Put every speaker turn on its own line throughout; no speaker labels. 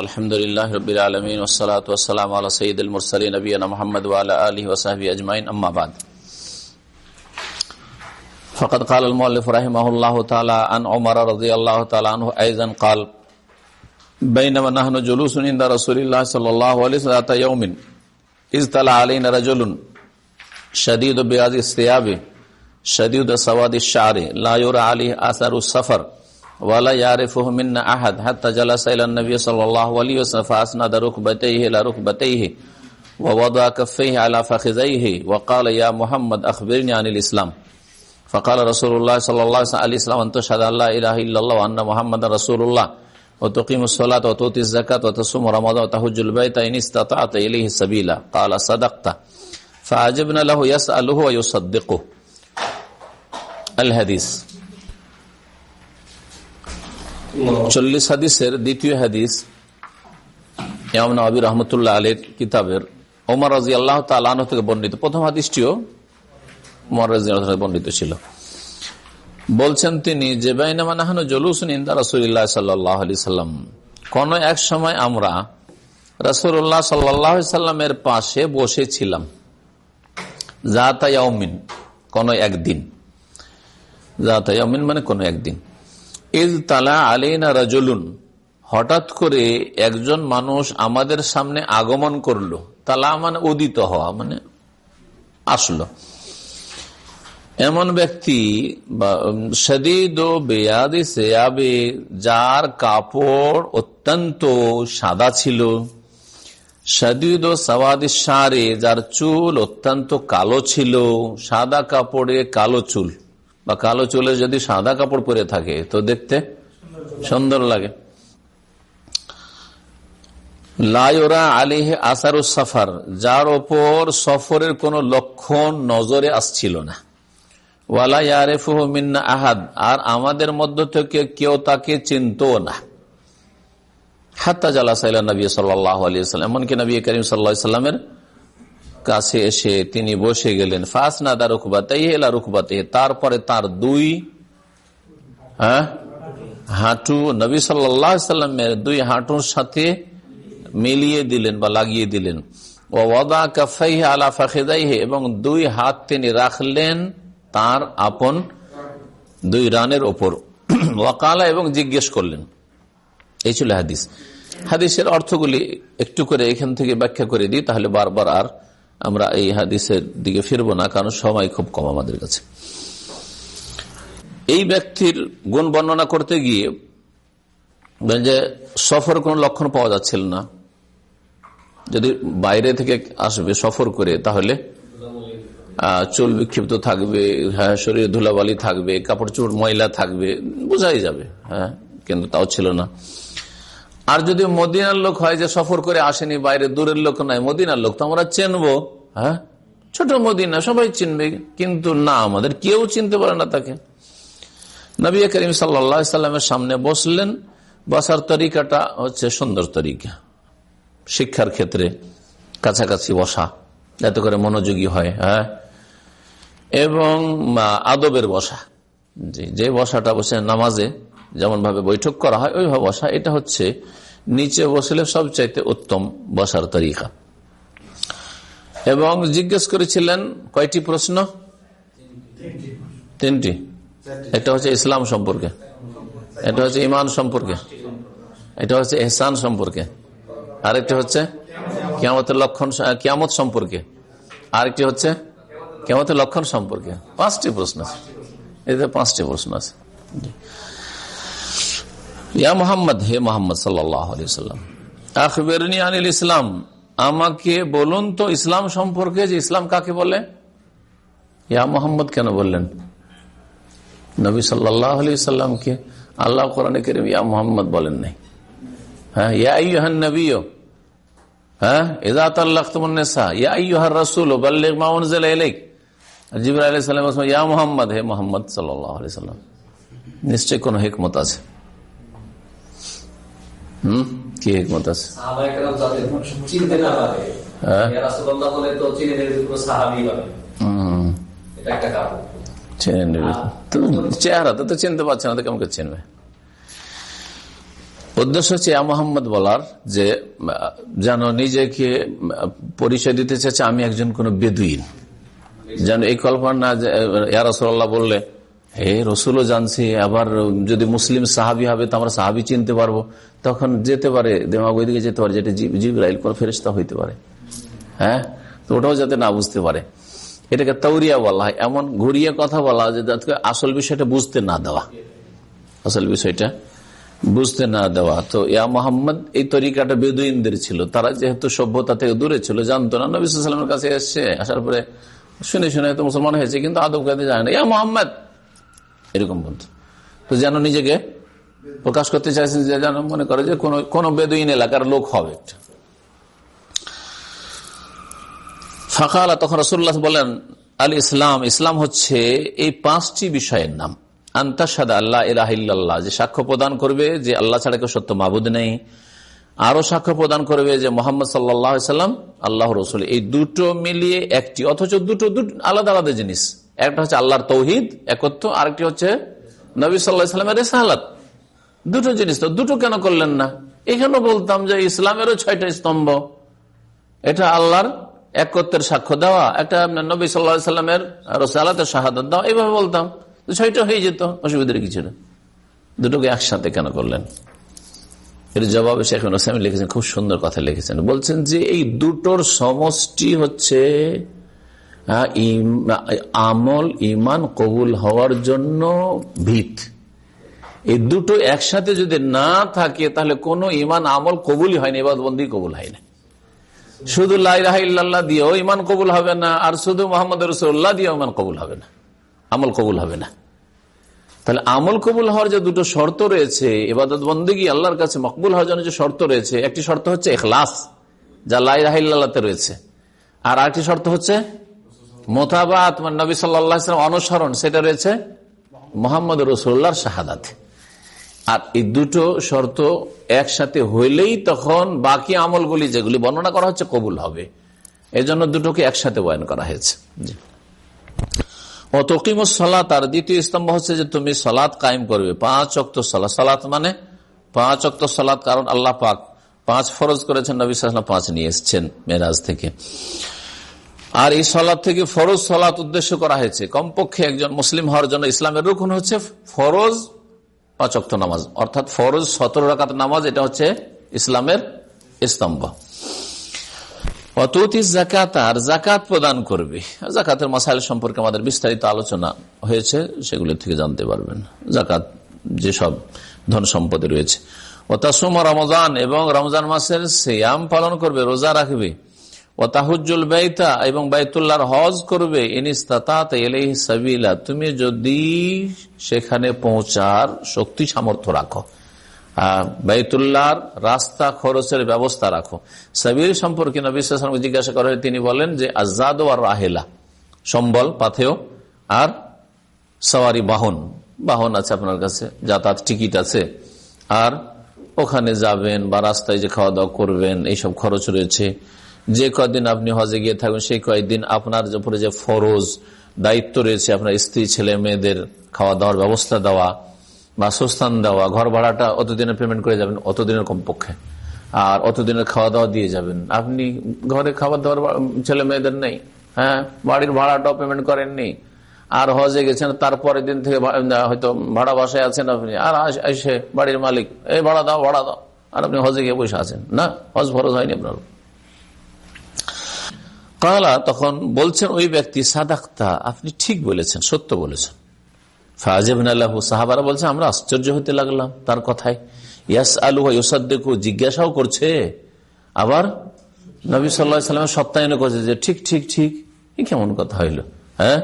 الحمد لله رب العالمين والصلاة والسلام على سيد المرسلين نبينا محمد وعلى آله وصحبه أجمعين أما بعد. فقد قال المؤلف رحمه الله تعالى عن عمر رضي الله تعالى عنه أيضا قال بينما نحن جلوس عند رسول الله صلى الله عليه وسلم ذات يوم إذ طلع علينا رجل شديد بياض الثياب شديد سواد الشعر، لا يرى عليه آثار السفر. ولا يعرفه منا أحد حتى جلس إلى النبي صلى الله عليه وسلم فأسند ركبتيه إلى ركبتيه ووضع كفيه على فخذيه وقال يا محمد أخبرني عن الإسلام. فقال رسول الله صلى الله عليه وسلم الإسلام أن تشهد أن لا إله إلا الله وأن محمد رسول الله وتقيم الصلاة وتؤتي الزكاة وتصوم رمضان وتهج البيت إن استطعت إليه سبيلا. قال صدقت. فعجبنا له يسأله ويصدقه. الحديث. চল্লিশ হাদিসের দ্বিতীয় হাদিস ইমাম নবী রহমতুল্লাহ আলের কিতাবের, ওমর রাজি আল্লাহ তালান থেকে বর্ণিত। প্রথম হাদিসটিও বর্ণিত ছিল। বলছেন তিনি, যে জলুসুন ইন্দা আলি সাল্লাম। কোন এক সময় আমরা রসুল্লাহ সাল্লাহ সাল্লামের পাশে বসেছিলাম। জাতায়াউমিন কোন একদিন। যা জাতায়াউমিন মানে কোন একদিন। তালা আলীনা রাজলুন। হঠাৎ করে একজন মানুষ আমাদের সামনে আগমন করল। তালা মানে উদিত হওয়া মানে আসলো। এমন ব্যক্তি সেয়াবে, যার কাপড় অত্যন্ত সাদা ছিল। সদিদ সওয়াদি সারে যার চুল অত্যন্ত কালো ছিল। সাদা কাপড়ে কালো চুল। বা কালো চুলে যদি সাদা কাপড় পরে থাকে, তো দেখতে সুন্দর লাগে। লায়োরা আলিহে আসারু সাফার, যার ওপর সফরের কোন লক্ষণ নজরে আসছিল না। ওয়ালা ইয়ারেফুহ মিন্না আহাদ, আর আমাদের মধ্য থেকে কেউ তাকে চিনত না। হাত্তা জালা সাইলা নবী সাল্লাহ এমনকি নবী করিম সাল্লা সাল্লামের কাছে এসে তিনি বসে গেলেন। ফাঁস না দা রুকবাতে এলা রুকবাতে তারপরে তার দুই হ্যাঁ হাঁটু নবী সাল্লামের দুই হাঁটুর সাথে মিলিয়ে দিলেন বা লাগিয়ে দিলেন। এবং দুই হাত তিনি রাখলেন তার আপন দুই রানের ওপর। ওয়াকালা এবং জিজ্ঞেস করলেন। এই ছিল হাদিস। হাদিসের অর্থগুলি একটু করে এখান থেকে ব্যাখ্যা করে দিই, তাহলে বারবার আর আমরা এই হাদিসের দিকে ফিরবো না, কারণ সময় খুব কম আমাদের কাছে। এই ব্যক্তির গুণ বর্ণনা করতে গিয়ে যে সফর কোন লক্ষণ পাওয়া যাচ্ছিল না। যদি বাইরে থেকে আসবে সফর করে, তাহলে চুল বিক্ষিপ্ত থাকবে হ্যাঁ শরীরে ধুলাবালি থাকবে কাপড় চোপড় ময়লা থাকবে, বোঝাই যাবে হ্যাঁ কিন্তু তাও ছিল না। আর যদি মদিনার লোক হয় যে সফর করে আসেনি, বাইরে দূরের লোক নয় মদিনার লোক, তো আমরা চিনবো হ্যাঁ? ছোট মদিনা, সবাই চিনবে, কিন্তু না, আমাদের কেউ চিনতে পারে না তাকে। নবী করিম সাল্লামের সামনে বসলেন, বসার তরিকাটা হচ্ছে সুন্দর তরিকা। শিক্ষার ক্ষেত্রে কাছাকাছি বসা যাতে করে মনোযোগী হয় হ্যাঁ? এবং আদবের বসা। যে বসাটা বসে, নামাজে যেমন ভাবে বৈঠক করা হয়, ওইভাবে বসা। এটা হচ্ছে নিচে বসলে সবচাইতে উত্তম বসার তরিকা। এবং জিজ্ঞেস করেছিলেন, কয়টি প্রশ্ন? তিনটি। এটা হচ্ছে ইসলাম সম্পর্কে। এটা হচ্ছে ইমান সম্পর্কে। এটা হচ্ছে এহসান সম্পর্কে। আরেকটি হচ্ছে কেমতের লক্ষণ কেমত সম্পর্কে। আরেকটি হচ্ছে কেমতের লক্ষণ সম্পর্কে। পাঁচটি প্রশ্ন আছে। এতে পাঁচটি প্রশ্ন আছে। ইয়া মোহাম্মদ, হে মোহাম্মদ সাল্লাম আখবরনি আনিল ইসলাম, আমাকে বলুন তো ইসলাম সম্পর্কে, যে ইসলাম কাকে বলে? ইয়া মোহাম্মদ কেন বললেন? নবী সাল্লাহ আলি সাল্লামকে আল্লাহ কোরআন করিম ইয়া মোহাম্মদ বলেন নাই। হ্যাঁ ইয়া ইহান নবীও হ্যাঁ ইজাত আল্লাহ তুমন্নেসা ইয়া ইহার রসুল বাল্লিক মাউনজিল ইলাইক। জিবরা আলাইহিস সালাম ইয়া মোহাম্মদ, হে মোহাম্মদ সাল্লাল্লাহু আলাইহি সাল্লাম নিশ্চয় কোন হিকমত আছে। হুম? কি হিকমত আছে? চেহারা তো চিনতে পারছে না তো কেমন চিনবে? উদ্দেশ্য হচ্ছে মোহাম্মদ বলার যে যেন নিজেকে পরিচয় দিতে চাচ্ছে আমি একজন কোন বেদুইন। যেন এই কল্পনা না ইয়ারসল্লাহ বললে হে রসুলও জানছি, আবার যদি মুসলিম সাহাবি হবে তো আমরা সাহাবি চিনতে পারব। তখন যেতে পারে, দেমাগ ওইদিকে যেতে পারে, যেটা জিবরাইল কোন ফেরিস্তা হইতে পারে। হ্যাঁ? তো ওটাও যাতে না বুঝতে পারে। এটাকে তৌরিয়া বলা হয়। এমন ঘুরিয়ে কথা বলা যে আসল বিষয়টা বুঝতে না দেওয়া। আসল বিষয়টা বুঝতে না দেওয়া। তো ইয়া মোহাম্মদ, এই তরিকাটা বেদুইনদের ছিল। তারা যেহেতু সভ্যতা থেকে দূরে ছিল, জানতো না। নবীলামের কাছে এসছে আসার পরে শুনে শুনে হয়তো মুসলমান হয়েছে, কিন্তু আদব কাতে জানে না। ইয়া মোহাম্মদ এরকম বলতো। তো যেন নিজেকে প্রকাশ করতে চাইছেন যে যেন মনে করে যে কোনো বেদুইন এলাকার লোক হবে তখন রসুল্লাহ বলেন, আল ইসলাম ইসলাম হচ্ছে এই পাঁচটি বিষয়ের নাম। আন্তাসাদ আল্লাহ ইলাহিল্লাহ যে সাক্ষ্য প্রদান করবে যে আল্লাহ ছাড়া কেউ সত্য মাবুদ নেই। আরও সাক্ষ্য প্রদান করবে যে মোহাম্মদ সাল্লাম আল্লাহ রসুল। এই দুটো মিলিয়ে একটি, অথচ দুটো আলাদা আলাদা জিনিস। একটা হচ্ছে আল্লাহর তৌহিদ, একত্র, আরেকটি হচ্ছে নবী সাল্লাহ রেসাহালাত দুটো জিনিস তো, দুটো কেন করলেন না? এখানেও বলতাম যে ইসলামেরও ছয়টা স্তম্ভ। এটা আল্লাহর একত্রের সাক্ষ্য দেওয়া, একটা নবী সাল্লা সাল্লামের রসালাতের শাহাদ দেওয়া এইভাবে বলতাম। ছয়টা হয়ে যেত, অসুবিধার কিছু না। দুটোকে একসাথে কেন করলেন? এর জবাবে শেখ হোসেন লিখেছেন, খুব সুন্দর কথা লিখেছেন। বলছেন যে এই দুটোর সমষ্টি হচ্ছে আমল ইমান কবুল হওয়ার জন্য ভিত। এই দুটো একসাথে যদি না থাকে, তাহলে কোন ইমান আমল কবুলই হয়নি এবার বন্দি কবুল হয় না শুধু লাইরাহ দিয়েও ইমান কবুল হবে না, আর শুধু মোহাম্মদ রসুল্লাহ দিয়েও ইমান কবুল হবে না, আমল কবুল হবে না। তাহলে আমল কবুল হওয়ার যে দুটো শর্ত রয়েছে এবাদত বন্দী আল্লাহর কাছে মকবুল হওয়ার জন্য যে শর্ত রয়েছে, একটি শর্ত হচ্ছে এখলাস যা লাই লাইরাহিল্লাহতে রয়েছে। আর আরেকটি শর্ত হচ্ছে মোতাবাত মানে নবী সাল্লাম অনুসরণ, সেটা রয়েছে মোহাম্মদ রসুল্লাহর শাহাদাত। আর এই দুটো শর্ত একসাথে হইলেই তখন বাকি আমলগুলি যেগুলি বর্ণনা করা হচ্ছে কবুল হবে। এজন্য দুটোকে একসাথে বয়ন করা হয়েছে। অতকিমুস সলাত, আর দ্বিতীয় স্তম্ভ হচ্ছে যে তুমি সলাৎ কায়েম করবে। পাঁচ অক্ত সলাৎ সলাৎ মানে পাঁচ অক্ত সলাৎ কারণ আল্লাহ পাক পাঁচ ফরজ করেছেন, নবী সাল্লাম পাঁচ নিয়ে এসছেন মেরাজ থেকে। আর এই সলাদ থেকে ফরজ সলাৎ উদ্দেশ্য করা হয়েছে। কমপক্ষে একজন মুসলিম হওয়ার জন্য ইসলামের রুকুন হচ্ছে ফরজ পাঁচ অক্ত নামাজ। অর্থাৎ ফরজ সতেরো রাকাত নামাজ, এটা হচ্ছে ইসলামের স্তম্ভ। আর প্রদান করবে। সম্পর্কে আমাদের বিস্তারিত আলোচনা হয়েছে থেকে জানতে পারবেন। জাকাত যেসব ধন রয়েছে। রমজান এবং রমজান মাসের পালন করবে, রোজা রাখবে। ও তাহুজুল বেতা এবং বাইতুল্লাহর হজ করবে সাবিলা। তুমি যদি সেখানে পৌঁছার শক্তি সামর্থ্য রাখো বাইতুল্লাহর রাস্তা খরচের ব্যবস্থা রাখো। সাবির সম্পর্কে নবীলামকে জিজ্ঞাসা করা তিনি বলেন যে আজাদ আর রাহেলা, সম্বল পাথেও আর সওয়ারি বাহন। বাহন আছে আপনার কাছে, যাতায়াত টিকিট আছে। আর ওখানে যাবেন বা রাস্তায় যে খাওয়া দাওয়া করবেন, এইসব খরচ রয়েছে। যে কয়দিন আপনি হজে গিয়ে থাকবেন, সেই কয়েকদিন আপনার উপরে যে ফরজ দায়িত্ব রয়েছে, আপনার স্ত্রী, ছেলে, মেয়েদের খাওয়া দাওয়ার ব্যবস্থা দেওয়া, বাসস্থান দেওয়া, ঘর ভাড়াটা অতদিনের পেমেন্ট করে যাবেন, অতদিনের কমপক্ষে। আর অতদিনের খাওয়া দাওয়া দিয়ে যাবেন। আপনি ঘরে খাবার দাওয়ার ছেলে মেয়েদের নেই হ্যাঁ? বাড়ির ভাড়াটাও পেমেন্ট করেননি। আর হজে গেছেন তারপরে দিন থেকে হয়তো ভাড়া বাসায় আছেন আপনি, আর এসে বাড়ির মালিক, এই ভাড়া দাও ভাড়া দাও। আর আপনি হজে গিয়ে বসে আছেন, না? হজ ফরজ হয়নি আপনার। কালা তখন বলছেন, ওই ব্যক্তি সাদাক্তা, আপনি ঠিক বলেছেন, সত্য বলেছেন। সাহাবারা বলছে, আমরা আশ্চর্য হতে লাগলাম তার কথায়। ইয়াস আলু ইসাদ্দেকু জিজ্ঞাসাও করছে। আবার নবী সাল্লামের সপ্তাহে করছে যে, ঠিক ঠিক ঠিক কেমন কথা হইল? হ্যাঁ?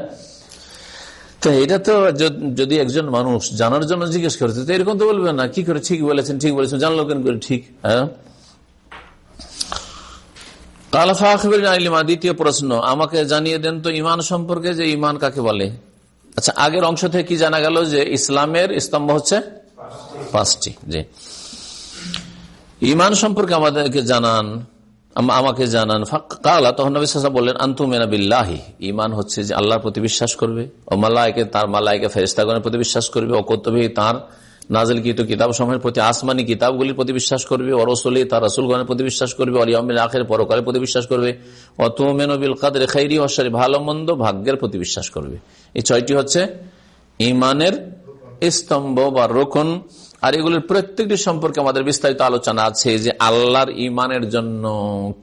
তো এটা তো যদি একজন মানুষ জানার জন্য জিজ্ঞেস করছে তো এরকম তো বলবে না। কি করে ঠিক বলেছেন ঠিক বলেছেন, জানলো কেন করে ঠিক? হ্যাঁ? দ্বিতীয় প্রশ্ন, আমাকে জানিয়ে দেন তো ইমান সম্পর্কে যে ইমান কাকে বলে? আচ্ছা আগের অংশ থেকে কি জানা গেল যে ইসলামের স্তম্ভ হচ্ছে পাঁচটি? জি। ইমান সম্পর্কে আমাদেরকে জানান আমাকে জানান। কালা, তখন বললেন আন্তুমেনা বিল্লাহি। ইমান হচ্ছে যে আল্লাহর প্রতি বিশ্বাস করবে, ও মালায়কে তার মালায়কে ফেরিস্তাগণের প্রতি বিশ্বাস করবে, ও কর্তব্য তার নাজিলকৃত কিতাব সময়ের প্রতি আসমানি কিতাবগুলির প্রতি বিশ্বাস করবে অরসলি তার রসুলগণের প্রতি বিশ্বাস করবে অলিয়ামিল আখের পরকালের প্রতি বিশ্বাস করবে অতমেন কাদের খাইরি হসারি ভালো মন্দ ভাগ্যের প্রতি বিশ্বাস করবে। এই ছয়টি হচ্ছে ইমানের স্তম্ভ বা রোকন আর এগুলির প্রত্যেকটি সম্পর্কে আমাদের বিস্তারিত আলোচনা আছে যে আল্লাহর ইমানের জন্য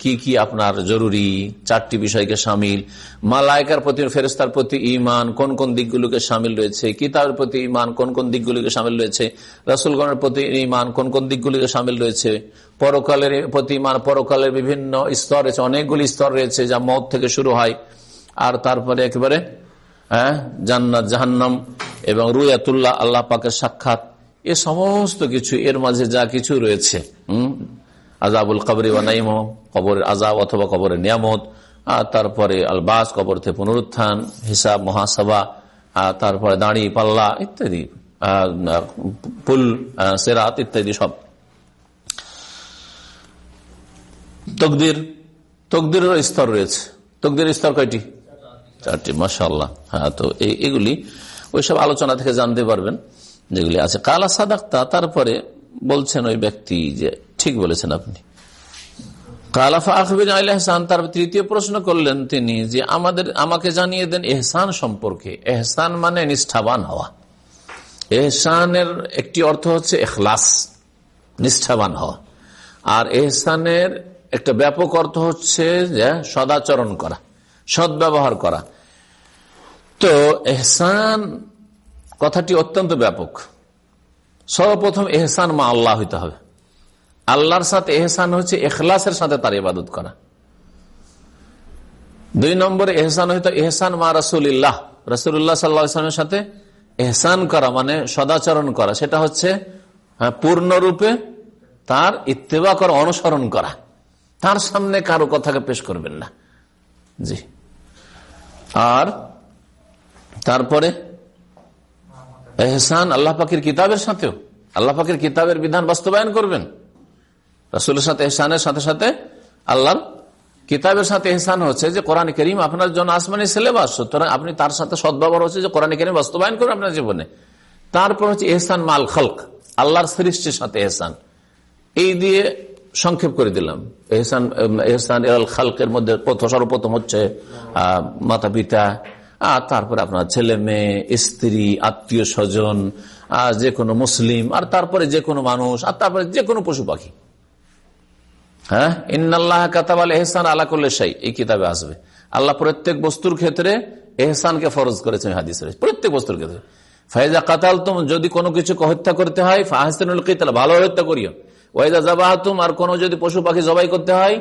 কি কি আপনার জরুরি, চারটি বিষয়কে সামিল, মালায়কার প্রতি ফেরস্তার প্রতি ইমান কোন কোন দিকগুলোকে সামিল রয়েছে, কিতাবের প্রতি ইমান কোন কোন দিকগুলিকে সামিল রয়েছে, রসুলগণের প্রতি ইমান কোন কোন দিকগুলিকে সামিল রয়েছে, পরকালের প্রতি ইমান পরকালের বিভিন্ন স্তর রয়েছে, অনেকগুলি স্তর রয়েছে যা মত থেকে শুরু হয়, আর তারপরে একেবারে হ্যাঁ জান্নাত, জাহান্নাম এবং রুয়াতুল্লাহ, আল্লাহ পাকের সাক্ষাৎ। এ সমস্ত কিছু, এর মাঝে যা কিছু রয়েছে আজাবুল কবরি নাইম কবরের আজাব অথবা কবরের নিয়ামত তারপরে আলবাস, কবর থেকে পুনরুত্থান, হিসাব, মহাসভা তারপরে দাঁড়ি, পাল্লা ইত্যাদি পুল সেরাত ইত্যাদি সব। তকদির তকদিরের স্তর রয়েছে। তকদির স্তর কয়টি? চারটি। মাসাল্লাহ হ্যাঁ তো এগুলি ওইসব আলোচনা থেকে জানতে পারবেন। যেগুলি আছে। কালা সাদাক্তা, তারপরে বলছেন ওই ব্যক্তি যে, ঠিক বলেছেন আপনি। কালাফা আখবির এহসান তার তৃতীয় প্রশ্ন করলেন তিনি যে, আমাদের, আমাকে জানিয়ে দেন এহসান সম্পর্কে। এহসান মানে নিষ্ঠাবান হওয়া। এহসানের একটি অর্থ হচ্ছে এখলাস, নিষ্ঠাবান হওয়া। আর এহসানের একটা ব্যাপক অর্থ হচ্ছে যে, সদাচরণ করা, সদ্ব্যবহার করা। তো এহসান কথাটি অত্যন্ত ব্যাপক। সর্বপ্রথম এহসান মা আল্লাহ হইতে হবে। আল্লাহর সাথে এহসান হচ্ছে এখলাসের সাথে তার ইবাদত করা। দুই নম্বরে এহসান হইতে এহসান মা রসুল্লাহ রসুল্লাহ সাল্লামের সাথে এহসান করা মানে সদাচরণ করা। সেটা হচ্ছে হ্যাঁ, পূর্ণরূপে তার ইত্তেবা করা অনুসরণ করা। তার সামনে কারও কথাকে পেশ করবেন না। জি। আর তারপরে এহসান আল্লাহ পাখির কিতাবের সাথেও। আল্লাহ পাখির কিতাবের বিধান বাস্তবায়ন করবেন। রাসুলের সাথে এহসানের সাথে সাথে আল্লাহর কিতাবের সাথে এহসান হচ্ছে যে কোরআন করিম আপনার জন্য আসমানি সিলেবাস, সুতরাং আপনি তার সাথে সদ্ব্যবহার হচ্ছে যে কোরআন করিম বাস্তবায়ন করবেন আপনার জীবনে। তারপর হচ্ছে এহসান মাল খালক, আল্লাহর সৃষ্টির সাথে এহসান। এই দিয়ে সংক্ষেপ করে দিলাম। এহসান এহসান এল খালকের মধ্যে সর্বপ্রথম হচ্ছে মাতা পিতা আর তারপরে আপনার ছেলে মেয়ে, স্ত্রী, আত্মীয় স্বজন যে কোনো মুসলিম, আর তারপরে যে কোনো মানুষ, আর তারপরে যে কোনো পশু পাখি। হ্যাঁ? ইন্নআল্লাহ কাতাবাল এহসান আলা করলে সাই এই কিতাবে আসবে। আল্লাহ প্রত্যেক বস্তুর ক্ষেত্রে এহসানকে ফরজ করেছেন হাদিস। প্রত্যেক বস্তুর ক্ষেত্রে। ফাইজা কাতাল তুম যদি কোনো কিছু হত্যা করতে হয়, ফাহসানুল কিতাল, ভালো হত্যা করিও। ওয়াইদা জাবাহাতুম আর কোনো যদি পশু পাখি জবাই করতে হয়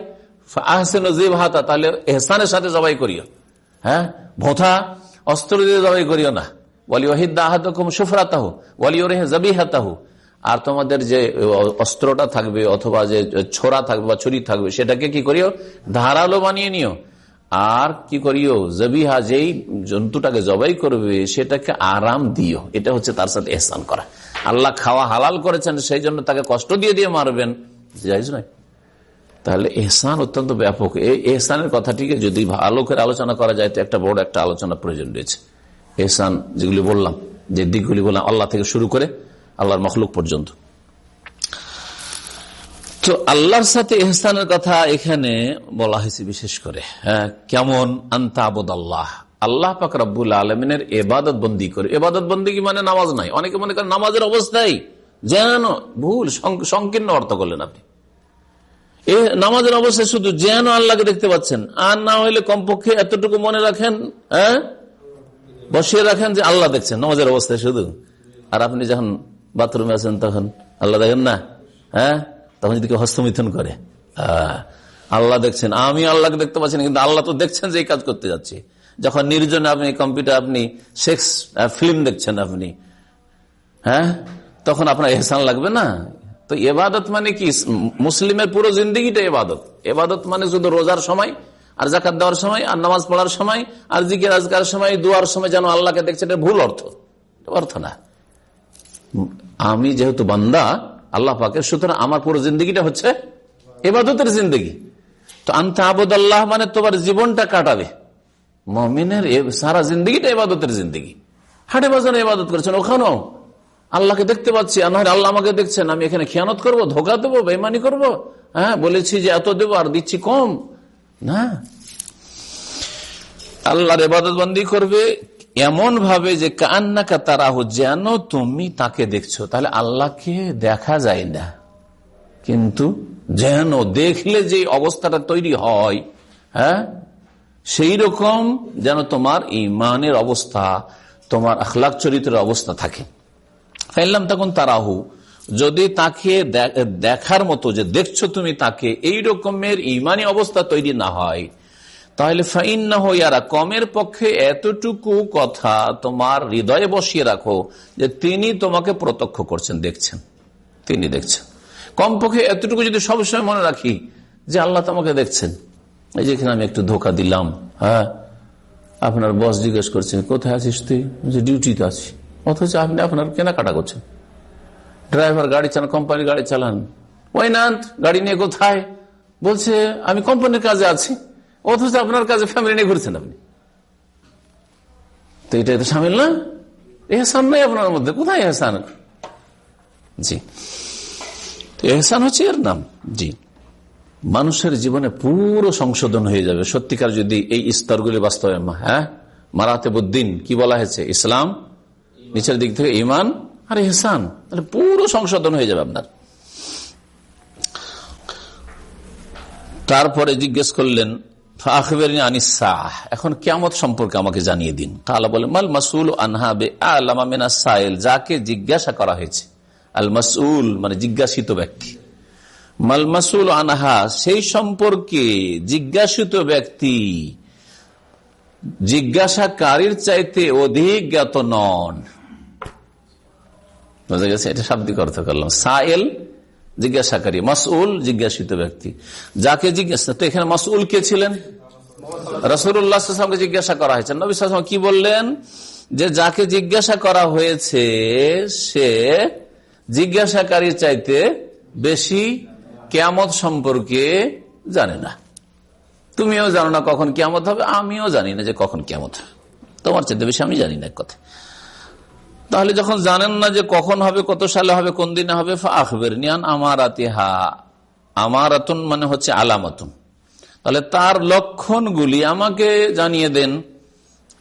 আহসেন জিব হাতা তাহলে এহসানের সাথে জবাই করিও। হ্যাঁ? ভোথা, অস্ত্র দিয়ে জবাই করিও না। বলি ওহিদ্দা আহাতকুম আর তোমাদের যে অস্ত্রটা থাকবে অথবা যে ছোড়া থাকবে বা ছুরি থাকবে, সেটাকে কি করিও? ধারালো বানিয়ে নিও। আর কি করিও? জবিহা যেই জন্তুটাকে জবাই করবে, সেটাকে আরাম দিও। এটা হচ্ছে তার সাথে এহসান করা। আল্লাহ খাওয়া হালাল করেছেন, সেই জন্য তাকে কষ্ট দিয়ে দিয়ে মারবেন। যাইজ নয়। তাহলে এহসান অত্যন্ত ব্যাপক। এই এহসানের কথাটিকে যদি ভালো করে আলোচনা করা যায়, তো একটা বড় একটা আলোচনা প্রয়োজন রয়েছে। এহসান যেগুলি বললাম, যে দিকগুলি বললাম, আল্লাহ থেকে শুরু করে আল্লাহর মখলুক পর্যন্ত। তো আল্লাহর সাথে এহসানের কথা এখানে বলা হয়েছে বিশেষ করে। হ্যাঁ কেমন? আন্তাবদ আল্লাহ আল্লাহ পাক রব্বুল আলমিনের এবাদত বন্দি করে। এবাদত বন্দি মানে নামাজ নাই? অনেকে মনে করেন নামাজের অবস্থায় যেন ভুল সংকীর্ণ অর্থ করলেন আপনি। এ নামাজের অবস্থায় শুধু যেন আল্লাহকে দেখতে পাচ্ছেন। আর না হইলে কমপক্ষে এতটুকু মনে রাখেন হ্যাঁ? বসিয়ে রাখেন যে আল্লাহ দেখছেন, নামাজের অবস্থায় শুধু। আর আপনি যখন বাথরুমে আছেন তখন আল্লাহ দেখেন না হ্যাঁ? তখন যদি কেউ হস্তমিথন করে আল্লাহ দেখছেন। আমি আল্লাহকে দেখতে পাচ্ছি না, কিন্তু আল্লাহ তো দেখছেন যে এই কাজ করতে যাচ্ছি। যখন নির্জনে আপনি কম্পিউটার, আপনি সেক্স ফিল্ম দেখছেন আপনি হ্যাঁ? তখন আপনার এহসান লাগবে না। তো এবাদত মানে কি? মুসলিমের পুরো জিন্দগিটা এবাদত। এবাদত মানে শুধু রোজার সময়, আর জাকাত দেওয়ার সময়, আর নামাজ পড়ার সময়, আর জিকে রাজগার সময়, দুয়ার সময় যেন আল্লাহকে দেখছে, এটা ভুল অর্থ। অর্থ না। আমি যেহেতু বান্দা, আল্লাহ পাকের, সুতরাং আমার পুরো জিন্দগিটা হচ্ছে এবাদতের জিন্দগি। তো আনতে আবদ আল্লাহ মানে তোমার জীবনটা কাটাবে। মমিনের সারা জিন্দগিটা এবাদতের জিন্দগি। হাটে বাজারে এবাদত করেছেন, ওখানেও আল্লাহকে দেখতে পাচ্ছি নয় আল্লাহ আমাকে দেখছেন, আমি এখানে খেয়ানত করব, ধোকা দেবো বেমানি করব? হ্যাঁ বলেছি যে এত দেবো আর দিচ্ছি কম। না। আল্লাহর এবাদত বন্দি করবে এমন ভাবে যে কান্নাকা তারাহ, যেন তুমি তাকে দেখছ। তাহলে আল্লাহকে দেখা যায় না। কিন্তু যেন দেখলে যে অবস্থাটা তৈরি হয় হ্যাঁ সেই রকম যেন তোমার ইমানের অবস্থা, তোমার আখলাক চরিত্রের অবস্থা থাকে। ফাইলাম তখন তারাহু। যদি তাকে দেখার মতো যে দেখছ তুমি তাকে এই রকমের ইমানি অবস্থা তৈরি না হয়, তাহলে ফাইন না হইয়ারা কমের পক্ষে এতটুকু কথা তোমার হৃদয়ে বসিয়ে রাখো যে তিনি তোমাকে প্রত্যক্ষ করছেন, দেখছেন। তিনি দেখছেন। কমপক্ষে এতটুকু যদি সবসময় মনে রাখি যে আল্লাহ তোমাকে দেখছেন। এই যেখানে আমি একটু ধোকা দিলাম হ্যাঁ? আপনার বস জিজ্ঞেস করছেন, কোথায় আছিস তুই? ডিউটিতে আছি। অথচ আপনি আপনার কেনাকাটা করছেন। ড্রাইভার গাড়ি চালান, কোম্পানির গাড়ি চালান। ওই না গাড়ি নিয়ে কোথায়? বলছে, আমি কোম্পানির কাজে আছি। অথচ আপনার কাজে ফ্যামিলি নিয়ে ঘুরছেন আপনি। তো এটা তো সামিল না? এহসান নাই আপনার মধ্যে। কোথায় এহসান? জি। এহসান হচ্ছে এর নাম। জি। মানুষের জীবনে পুরো সংশোধন হয়ে যাবে। সত্যিকার যদি এই স্তরগুলি বাস্তবে হ্যাঁ মারাতে বুদ্দিন কি বলা হয়েছে? ইসলাম নিচের দিক থেকে ইমান আর এহসান তাহলে পুরো সংশোধন হয়ে যাবে আপনার। তারপরে জিজ্ঞেস করলেন এখন কেমত সম্পর্কে আমাকে জানিয়ে দিন। কালা বলে, মাল মাসুল আনহাবে আলামিনা সাইল? যাকে জিজ্ঞাসা করা হয়েছে। আল মাসুল মানে জিজ্ঞাসিত ব্যক্তি। মাল মাসুল আনহা, সেই সম্পর্কে জিজ্ঞাসিত ব্যক্তি জিজ্ঞাসাকারীর চাইতে অধিক জ্ঞাত নন। বোঝা গেছে? এটা শাব্দিক অর্থ করলাম। সাইল জিজ্ঞাসাকারী মাসউল, জিজ্ঞাসিত ব্যক্তি। যাকে জিজ্ঞাসা তো এখানে মাসউল কে ছিলেন? রসুল্লাহামকে জিজ্ঞাসা করা হয়েছে। নবী কি বললেন? যে যাকে জিজ্ঞাসা করা হয়েছে, সে জিজ্ঞাসাকারীর চাইতে বেশি কেয়ামত সম্পর্কে জানে না। তুমিও জানো না কখন কেমত হবে, আমিও জানি না যে কখন কেমত হবে। তোমার চাইতে বেশি আমি জানি না কথা তাহলে যখন জানেন না যে কখন হবে, কত সালে হবে, কোন দিনে হবে আখবের নিয়ান আমার আতিহা আমার আতন মানে হচ্ছে আলামতন। তাহলে তার লক্ষণগুলি আমাকে জানিয়ে দেন।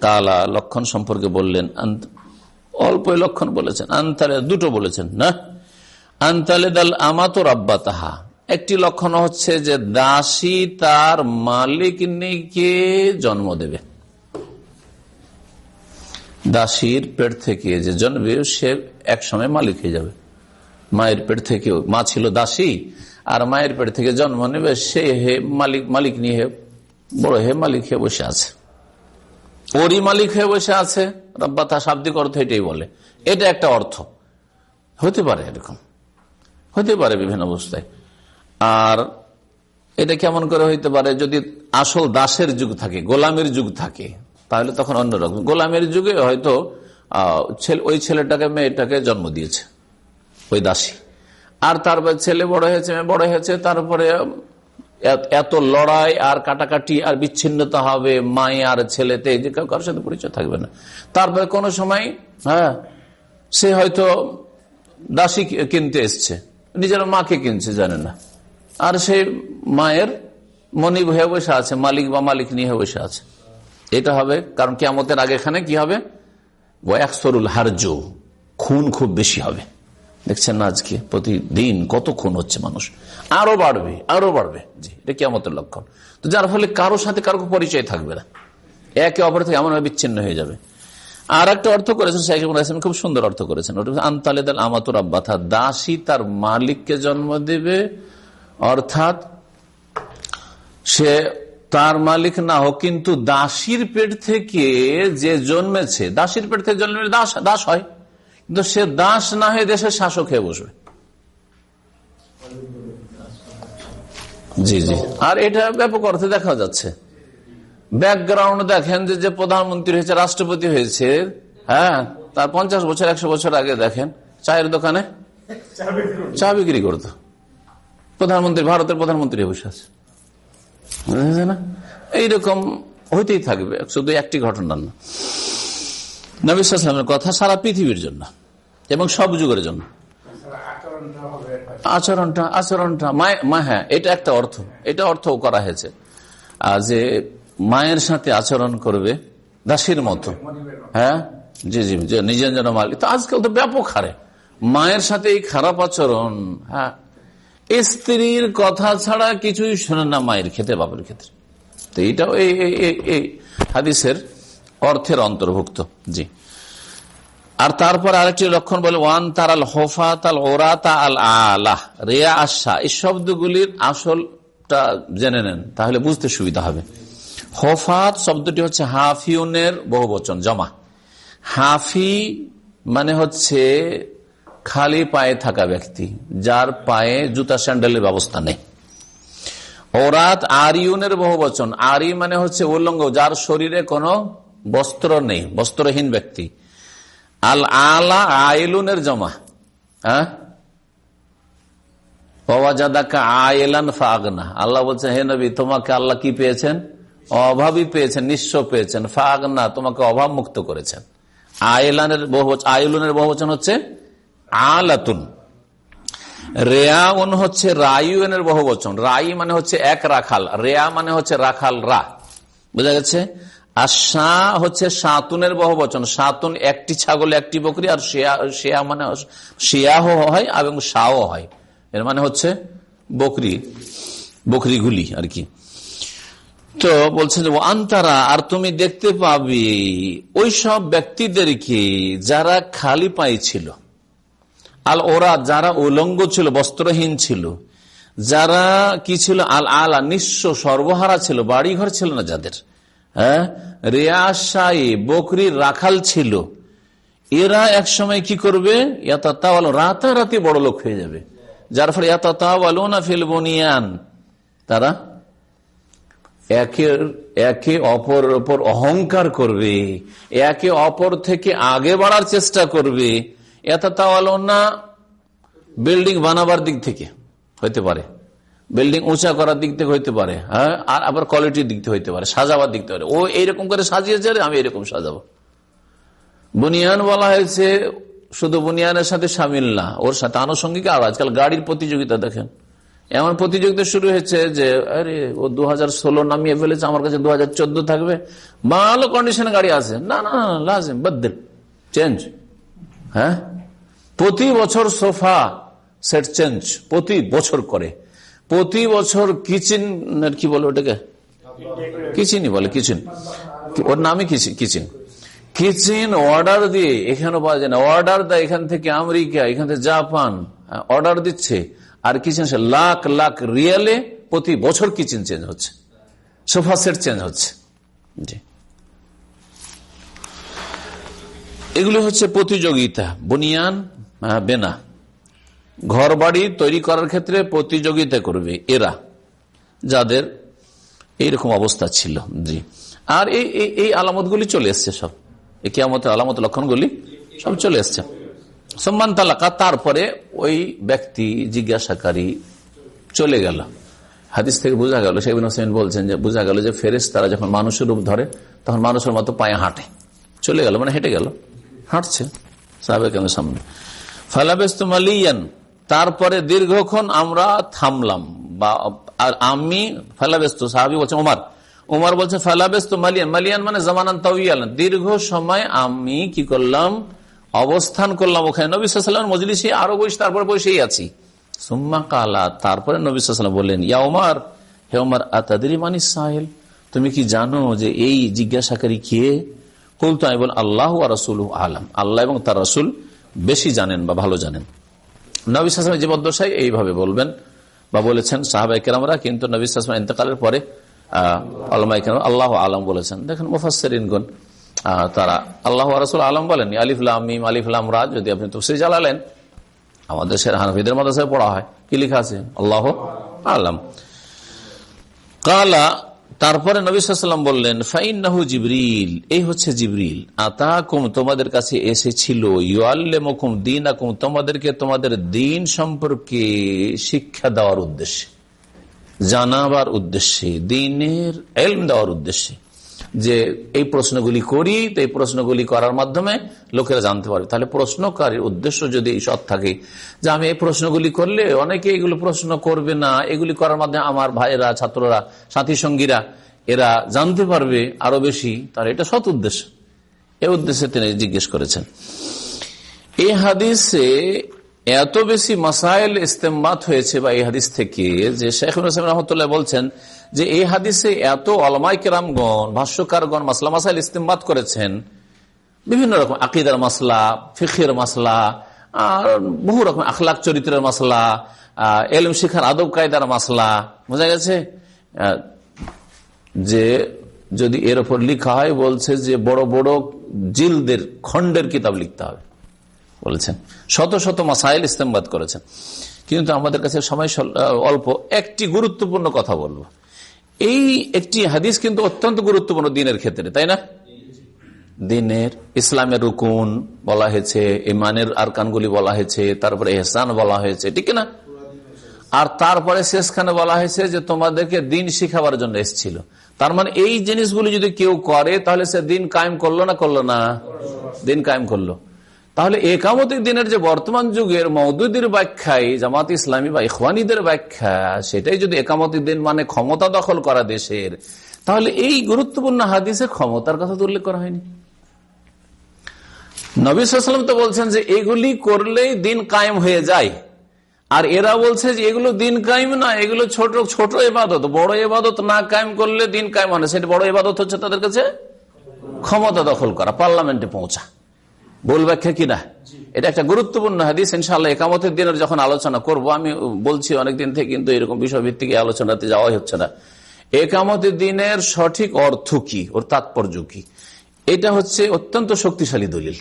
কালা লক্ষণ সম্পর্কে বললেন অল্প লক্ষণ বলেছেন। আন্তালে দুটো বলেছেন, না। আন্তালে দাল আমাতো রাব্বা তাহা একটি লক্ষণ হচ্ছে যে দাসী তার মালিক নিকে জন্ম দেবে। দাসীর পেট থেকে যে জন্মবে সে একসময় মালিক হয়ে যাবে। মায়ের পেট থেকে মা ছিল দাসী, আর মায়ের পেট থেকে জন্ম নেবে সে হে মালিক মালিক নিয়ে বড় হে মালিক হয়ে বসে আছে। ওরই মালিক হয়ে বসে আছে। রব্বা তা শাব্দিক অর্থ এটাই বলে। এটা একটা অর্থ। হতে পারে এরকম। হতে পারে বিভিন্ন অবস্থায়। আর এটা কেমন করে হইতে পারে? যদি আসল দাসের যুগ থাকে, গোলামের যুগ থাকে তাহলে তখন অন্যরকম গোলামের যুগে হয়তো ওই ছেলেটাকে, মেয়েটাকে জন্ম দিয়েছে, ওই দাসী। আর তারপর ছেলে বড় হয়েছে বড় হয়েছে, তারপরে এত লড়াই আর কাটাকাটি আর বিচ্ছিন্নতা হবে, মায়ে আর ছেলেতে, যে কারোর সাথে পরিচয় থাকবে না। তারপরে কোনো সময় হ্যাঁ সে হয়তো দাসী কিনতে এসছে, নিজের মাকে কিনছে, জানে না। আর সেই মায়ের মনিব হয়ে বসে আছে, মালিক বা মালিক নিয়ে বসে আছে। এটা হবে, কারণ কেমতের আগে এখানে কি হবে? ওয়াকসরুল হারজ, খুন খুব বেশি হবে। দেখছেন না আজকে? প্রতিদিন কত খুন হচ্ছে মানুষ। আরও বাড়বে আরও বাড়বে। জি, এটা কেমতের লক্ষণ। তো যার ফলে কারোর সাথে কারও পরিচয় থাকবে না। একে অপর থেকে এমন বিচ্ছিন্ন হয়ে যাবে। আর একটা অর্থ করেছেন শেখ খুব সুন্দর অর্থ করেছেন। ওটা আন্তালেদাল আমাতুর আব্বাথা দাসী তার মালিককে জন্ম দেবে। অর্থাৎ সে তার মালিক না হোক কিন্তু দাসীর পেট থেকে যে জন্মেছে দাসীর পেট থেকে জন্মে দাস দাস হয়। কিন্তু সে দাস না হয়ে দেশের শাসক হয়ে বসবে। জি জি। আর এটা ব্যাপক অর্থে দেখা যাচ্ছে। ব্যাকগ্রাউন্ড দেখেন যে যে প্রধানমন্ত্রী হয়েছে রাষ্ট্রপতি হয়েছে হ্যাঁ তার পঞ্চাশ বছর একশো বছর আগে দেখেন চায়ের দোকানে চা বিক্রি করতো। প্রধানমন্ত্রী ভারতের প্রধানমন্ত্রী বসে আছে। না? এইরকম হইতেই থাকবে, শুধু একটি ঘটনা না। নবিসের কথা সারা পৃথিবীর জন্য এবং সব যুগের জন্য। আচরণটা আচরণটা, মা হ্যাঁ এটা একটা অর্থ। এটা অর্থ করা হয়েছে। যে মায়ের সাথে আচরণ করবে দাসীর মতো। হ্যাঁ? জি জি নিজের জন্য মালিক। তো আজকাল তো ব্যাপক হারে। মায়ের সাথে এই খারাপ আচরণ হ্যাঁ স্ত্রীর কথা ছাড়া কিছুই শোনে না মায়ের ক্ষেত্রে, বাপের ক্ষেত্রে। তো এইটাও এই হাদিসের অর্থের অন্তর্ভুক্ত, জি। আর তারপর আরেকটি লক্ষণ বলে, ওয়ান হোফাত আল ওরাতা আল আলাহ রেয়া আশা, এই শব্দগুলির আসলটা জেনে নেন, তাহলে বুঝতে সুবিধা হবে। হোফাত শব্দটি হচ্ছে হাফিউনের বহু বচন জমা। হাফি মানে হচ্ছে খালি পায়ে থাকা ব্যক্তি, যার পায়ে জুতা স্যান্ডেলের ব্যবস্থা নেই। ওরাত আরিউনের বহু বচন। আরি মানে হচ্ছে উল্লঙ্গ, যার শরীরে কোনো বস্ত্র নেই, বস্ত্রহীন ব্যক্তি। আল আলা আইলুনের জমা। হ্যাঁ? আল্লাহ বলছেন হে নবী, তোমাকে আল্লাহ কি পেয়েছেন? অভাবই পেয়েছেন, নিঃস্ব পেয়েছেন। ফাগনা, তোমাকে অভাব মুক্ত করেছেন। আয়লানের বহু আয়লুনের বহুবচন হচ্ছে আলাতুন। রেয়াউন হচ্ছে রায়ুনের বহু বচন। রাই মানে হচ্ছে এক রাখাল। রেয়া মানে হচ্ছে রাখাল রা। বুঝা গেছে? আর শাহ হচ্ছে সাতুনের বহু বচন। সাতুন একটি ছাগল, একটি বকরি, আর শেয়া মানে শিয়াহ হয় এবং শাও হয়। এর মানে হচ্ছে বকরি, বকরিগুলি আর কি। তো বলছে যে আন্তারা, আর তুমি দেখতে পাবি ওই সব ব্যক্তিদেরকে যারা খালি পাই ছিল। আল ওরা যারা উলঙ্গ ছিল, বস্ত্রহীন ছিল, যারা কি ছিল? আল আলা নিঃস্ব সর্বহারা ছিল বাড়ি ঘর ছিল না যাদের। হ্যাঁ? রেয়াশাই, বকরির রাখাল ছিল। এরা এক সময় কি করবে? রাতারাতি বড় লোক হয়ে যাবে। যার ফলে ফিলবনিয়ান তারা একের একে অপর ওপর অহংকার করবে, একে অপর থেকে আগে বাড়ার চেষ্টা করবে। বিল্ডিং বানাবার দিক থেকে হইতে পারে। বিল্ডিং উঁচা করার দিক থেকে হইতে পারে হ্যাঁ? আর আবার কোয়ালিটির দিক থেকে হইতে পারে, সাজাবার দিক থেকে ও এইরকম করে সাজিয়েছে আমি এরকম সাজাবো। বুনিয়ান বলা হয়েছে, শুধু বুনিয়ানের সাথে সামিল না, ওর সাথে আনুষঙ্গিক আর আজকাল গাড়ির প্রতিযোগিতা দেখেন। এমন প্রতিযোগিতা শুরু হয়েছে যে, আরে, ও দু হাজার ষোলো নামিয়ে ফেলেছে, আমার কাছে দু হাজার চোদ্দ থাকবে। ভালো কন্ডিশনে গাড়ি আছে। না না না লাজিম বদ্দিল চেঞ্জ হ্যাঁ? প্রতি বছর সোফা সেট চেঞ্জ, প্রতি বছর করে। প্রতি বছর কিচেন কি বলে ওটাকে? কিচেনই বলে, কিচেন। ওর নামই কিচেন। কিচেন অর্ডার দিয়ে এখানে পাওয়া যায় না। অর্ডার দেয় এখান থেকে আমেরিকা, এখান থেকে জাপান, অর্ডার দিচ্ছে। আর কিচেন লাখ লাখ রিয়ালে প্রতি বছর কিচেন চেঞ্জ হচ্ছে। সোফা সেট চেঞ্জ হচ্ছে। জি। এগুলি হচ্ছে প্রতিযোগিতা, বুনিয়ান বেনা। ঘর বাড়ি তৈরি করার ক্ষেত্রে প্রতিযোগিতা করবে এরা, যাদের এইরকম অবস্থা ছিল। জি। আর এই এই আলামতগুলি চলে এসছে সব। এই কেয়ামতের আলামত লক্ষণগুলি সব চলে এসছে। সম্মান তালাকা, তারপরে ওই ব্যক্তি জিজ্ঞাসাকারী চলে গেল। হাদিস থেকে বোঝা গেল, শেখ হোসেন বলছেন যে, বোঝা গেল যে ফেরেস তারা যখন মানুষের রূপ ধরে, তখন মানুষের মতো পায়ে হাঁটে। চলে গেল মানে হেঁটে গেল। হাঁটছে। সাহেবের সামনে। ফালাবেস্ত মালিয়ান, তারপরে দীর্ঘক্ষণ আমরা থামলাম, বা আর আমি ফালাবেস্ত, সাহাবি বলছেন ওমার। ওমার বলছে ফালাবেস্ত মালিয়ান মালিয়ান মানে জামানান তাউয়াল দীর্ঘ সময় আমি কি করলাম, অবস্থান করলাম ওখানে। নবী সাল্লাম মজলিসে আরও বসে, তারপর বসেই আছি। সুম্মা কালা, তারপরে নবী বললেন, ইয়া ওমার, হে ওমার আতাদি মানিস সাহেল তুমি কি জানো যে এই জিজ্ঞাসাকারী কে? কুলতো, আমি বল, আল্লাহ আর রসুল আলম। আল্লাহ এবং তার রসুল বেশি জানেন বা ভালো জানেন। নবী সাসমের জীবদ্দশাই এইভাবে বলবেন বা বলেছেন সাহাবাই কেরামরা কিন্তু নবী ইন্তকালের পরে আল্লাহ আলম বলেছেন। দেখেন মুফাসরিনগুন তারা আল্লাহ রসুল আলম বলেন আলিফুল্লাহ আলিফুল্লাম রাজ যদি আপনি তফসির জ্বালালেন আমাদের দেশের হানফিদের মাদ্রাসায় পড়া হয়। কি লিখা আছে? আল্লাহ আলম। কালা তারপরে নবীলাম বললেন ফাইন নাহু জিবরিল এই হচ্ছে জিবরিল। আতাকুম, তোমাদের কাছে এসেছিল, ইউআল্লেমকুম দিন আকুম তোমাদেরকে তোমাদের দিন সম্পর্কে শিক্ষা দেওয়ার উদ্দেশ্যে, জানাবার উদ্দেশ্যে, দিনের এলম দেওয়ার উদ্দেশ্যে। যে এই প্রশ্নগুলি করি, তো এই প্রশ্নগুলি করার মাধ্যমে লোকেরা জানতে পারবে তাহলে প্রশ্নকারীর উদ্দেশ্য যদি এই সৎ থাকে যে আমি এই প্রশ্নগুলি করলে অনেকে এগুলো প্রশ্ন করবে না, এগুলি করার মাধ্যমে আমার ভাইয়েরা, ছাত্ররা সাথী সঙ্গীরা এরা জানতে পারবে আরও বেশি তার এটা সৎ উদ্দেশ্য। এই উদ্দেশ্যে তিনি জিজ্ঞেস করেছেন। এই হাদিসে এত বেশি মাসাইল ইস্তেমাত হয়েছে বা এই হাদিস থেকে যে শেখ রহমতুল্লাহ বলছেন যে এই হাদিসে এত অলমাই কেরামগণ, ভাষ্যকারগণ, মাসলা, মাসাইল ইস্তেমবাদ করেছেন, বিভিন্ন রকম আকিদার মাসলা, ফিখের মাসলা, আর বহু রকম আখলাক চরিত্রের মাসলা এলম শিখার আদব কায়দার মাসলা, বোঝা গেছে? যে যদি এর ওপর লিখা হয়, বলছে যে বড় বড় জিলদের খণ্ডের কিতাব লিখতে হবে, বলেছেন। শত শত মাসাইল ইস্তেমবাদ করেছেন। কিন্তু আমাদের কাছে সময় অল্প, একটি গুরুত্বপূর্ণ কথা বলব। এই একটি হাদিস কিন্তু অত্যন্ত গুরুত্বপূর্ণ দিনের ক্ষেত্রে, তাই না? দিনের ইসলামের রুকুন বলা হয়েছে ইমানের আরকানগুলি বলা হয়েছে, তারপরে এহসান বলা হয়েছে, ঠিক না আর তারপরে শেষখানে বলা হয়েছে যে তোমাদেরকে দিন শিখাবার জন্য এসেছিল। তার মানে এই জিনিসগুলি যদি কেউ করে, তাহলে সে দিন কায়েম করল না করল না? দিন কায়েম করল। তাহলে একামতের দিনের যে বর্তমান যুগের মৌদুদির ব্যাখ্যায়, জামাত ইসলামী বা ইখওয়ানিদের ব্যাখ্যা, সেটাই যদি একামতের দিন মানে ক্ষমতা দখল করা দেশের, তাহলে এই গুরুত্বপূর্ণ হাদিসে ক্ষমতার কথা তো উল্লেখ করা হয়নি। নবীলাম তো বলছেন যে এগুলি করলেই দিন কায়েম হয়ে যায়। আর এরা বলছে যে এগুলো দিন কায়েম না, এগুলো ছোট ছোট এবাদত বড় এবাদত না কায়েম করলে দিন কায়েম হয় না। সেটা বড় এবাদত হচ্ছে তাদের কাছে ক্ষমতা দখল করা, পার্লামেন্টে পৌঁছা। বল ব্যাখ্যা কিনা? এটা একটা গুরুত্বপূর্ণ হাদিস ইনশাল্লাহ একামতের দিনের যখন আলোচনা করব আমি বলছি অনেকদিন থেকে কিন্তু এরকম বিষয়ভিত্তিক আলোচনাতে যাওয়াই হচ্ছে না। একামতের দিনের সঠিক অর্থ কি? ওর তাৎপর্য কি? এটা হচ্ছে অত্যন্ত শক্তিশালী দলিল।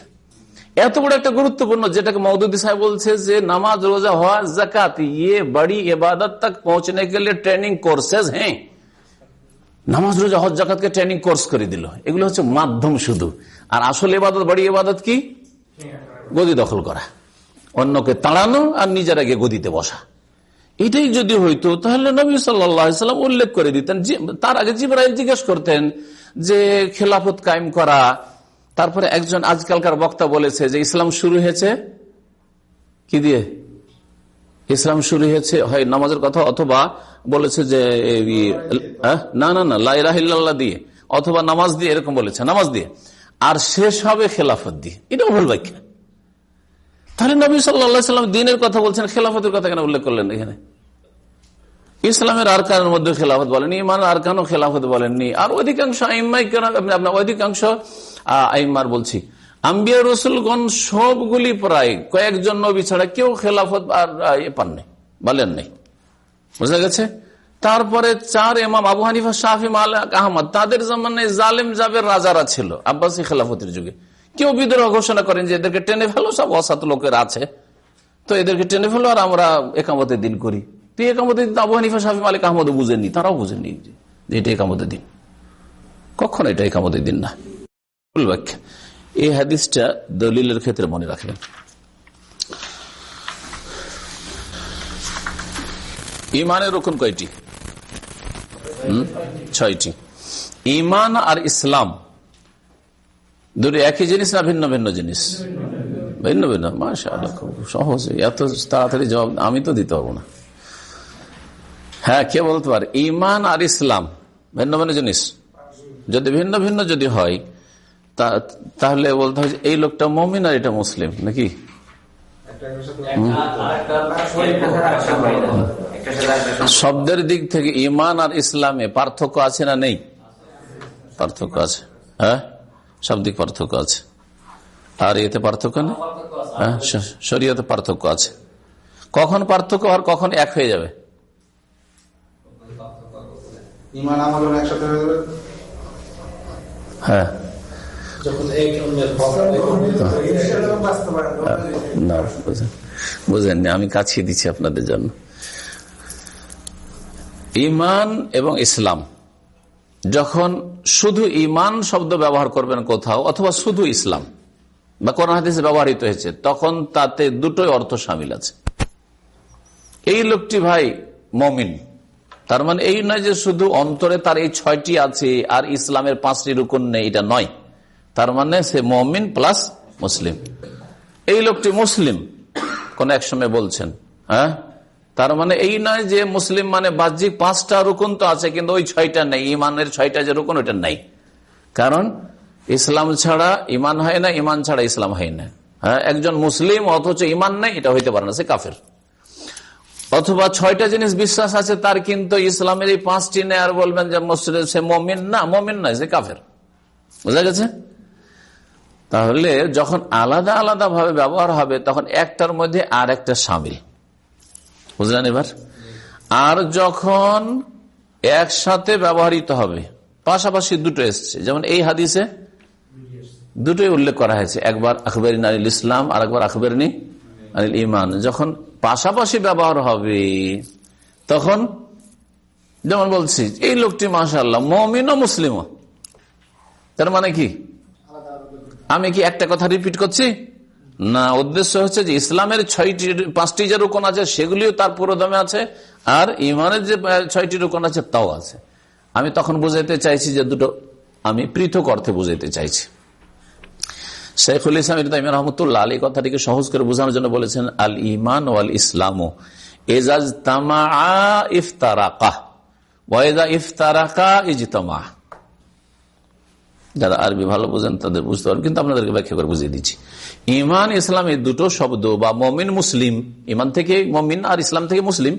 এত বড় একটা গুরুত্বপূর্ণ যেটাকে মৌদুদ্দি সাহেব বলছে যে নামাজ রোজা হওয়া জাকাত ইয়ে বড়ি এবাদত তক পৌঁছনে কে লিয়ে ট্রেনিং কোর্সেস হ্যাঁ। নামাজ রোজা, হজ, জাকাতকে ট্রেনিং কোর্স করে দিল। এগুলো হচ্ছে মাধ্যম শুধু। আর আসল এবাদত বড়ি এবাদত কি? গদি দখল করা। অন্যকে তাড়ানো আর নিজের আগে গদিতে বসা। এটাই যদি হইতো, তাহলে নবী সাল্লাম উল্লেখ করে দিতেন তার আগে জিবরাইল জিজ্ঞেস করতেন যে, খেলাফত কায়েম করা। তারপরে একজন আজকালকার বক্তা বলেছে যে, ইসলাম শুরু হয়েছে কি দিয়ে? ইসলাম শুরু হয়েছে, হয় নামাজের কথা, অথবা বলেছে যে না না না লাইরাহিল্লাহ দিয়ে, অথবা নামাজ দিয়ে, এরকম বলেছে, নামাজ দিয়ে। আর শেষ হবে খেলাফত দিয়ে, এটাও ভুল ব্যাখ্যা। তাহলে নবী সাল্লাম দিনের কথা বলছেন, খেলাফতের কথা কেন উল্লেখ করলেন এখানে? ইসলামের আর আরকানের মধ্যে খেলাফত বলেনি ইমান আরকানও খেলাফত বলেননি। আর অধিকাংশ আইমাই কেন অধিকাংশ আইমার বলছি আম্বিয়া রসুলগণ সবগুলি প্রায় কয়েকজন নবী ছাড়া কেউ খেলাফত আর পাননি বলেন নেই। বুঝা গেছে? তারপরে চার এমাম আবু হানিফা শাহি মালিক, আহমদ, তাদের জমানে জালেম জাবের রাজারা ছিল, আব্বাসী খেলাফতের যুগে। কেউ বিদ্রোহ ঘোষণা করেন যে এদেরকে টেনে ফেলো, সব অসাত লোকের আছে। তো এদেরকে টেনে ফেলো আর আমরা একামতের দিন করি। তুই একামতের দিন আবু হানিফা শাহি মালিক আহমদ বুঝেননি, তারাও বুঝেননি যে এটা একামতের দিন। কখন এটা একামতের দিন না। ব্যাখ্যা। এই হাদিসটা দলিলের ক্ষেত্রে মনে রাখবেন। ইমানের রকম কয়টি? ছয়টি। ইমান আর ইসলাম দুটো একই জিনিস না ভিন্ন ভিন্ন জিনিস? ভিন্ন ভিন্ন। মাসা খুব সহজ। এত তাড়াতাড়ি জবাব আমি তো দিতে পারব না। হ্যাঁ কে বলতে পারে? ইমান আর ইসলাম ভিন্ন ভিন্ন জিনিস। যদি ভিন্ন ভিন্ন যদি হয় তাহলে বলতে হবে এই লোকটা মমিন আর এটা মুসলিম নাকি? শব্দের দিক থেকে ইমান আর ইসলামে পার্থক্য আছে না নেই? পার্থক্য আছে। হ্যাঁ? সব দিক পার্থক্য আছে। আর এতে পার্থক্য না হ্যাঁ শরীয়তে পার্থক্য আছে। কখন পার্থক্য আর কখন এক হয়ে যাবে? হ্যাঁ। না বুঝেননি আমি কাছিয়ে দিচ্ছি আপনাদের জন্য। ইমান এবং ইসলাম যখন শুধু ইমান শব্দ ব্যবহার করবেন কোথাও অথবা শুধু ইসলাম বা কোন হাদিসে ব্যবহৃত হয়েছে তখন তাতে দুটোই অর্থ সামিল আছে। এই লোকটি ভাই মমিন তার মানে এই নয় যে শুধু অন্তরে তার এই ছয়টি আছে আর ইসলামের পাঁচটি রুকুন নেই এটা নয়। তার মানে সে মমিন প্লাস মুসলিম। এই লোকটি মুসলিম, কোন এক সময় বলছেন হ্যাঁ? তার মানে এই নয় যে মুসলিম মানে বাহ্যিক পাঁচটা রুকুন তো আছে, কিন্তু ওই ছয়টা নেই, ইমানের ছয়টা যে রুকুন, ওইটা নাই। কারণ ইসলাম ছাড়া ইমান হয় না, ইমান ছাড়া ইসলাম হয় না। হ্যাঁ একজন মুসলিম অথচ ইমান নেই, এটা হইতে পারে না, সে কাফের। অথবা ছয়টা জিনিস বিশ্বাস আছে, তার কিন্তু ইসলামের এই পাঁচটি নেই, আর বলবেন যে সে মমিন না, মমিন নয়, সে কাফের। বুঝা গেছে? তাহলে যখন আলাদা আলাদা ভাবে ব্যবহার হবে, তখন একটার মধ্যে আর একটা সামিল। বুঝলেন এবার? আর যখন একসাথে ব্যবহৃত হবে, পাশাপাশি দুটো এসছে। যেমন এই হাদিসে দুটোই উল্লেখ করা হয়েছে। একবার আখবরিন আনিল ইসলাম আর একবার আখবরিনী আনিল ইমান যখন পাশাপাশি ব্যবহার হবে, তখন যেমন বলছি, এই লোকটি মাসাল্লাহ মমিন ও মুসলিম তার মানে কি? আমি কি একটা কথা রিপিট করছি? না, উদ্দেশ্য হচ্ছে যে ইসলামের ছয়টি, পাঁচটি যে রোকন আছে, সেগুলিও তার পুরোদমে আছে, আর ইমানের যে ছয়টি রোকন আছে, তাও আছে। আমি তখন বুঝাইতে চাইছি যে দুটো আমি পৃথক অর্থে বুঝাইতে চাইছি। শেখুল ইসলাম ইতাইম রহমতুল্লাহ আলী কথাটিকে সহজ করে বোঝানোর জন্য বলেছেন, আল ইমান ওয়াল ইসলাম এজাজ তামা ইফতারাকা ইফতারাকা ইজতমা যারা আরবি ভালো বোঝেন তাদের বুঝতে পারবেন কিন্তু আপনাদেরকে ব্যাখ্যা করে বুঝিয়ে দিচ্ছি। ইমান ইসলাম এই দুটো শব্দ বা মমিন, মুসলিম ইমান থেকে মমিন আর ইসলাম থেকে মুসলিম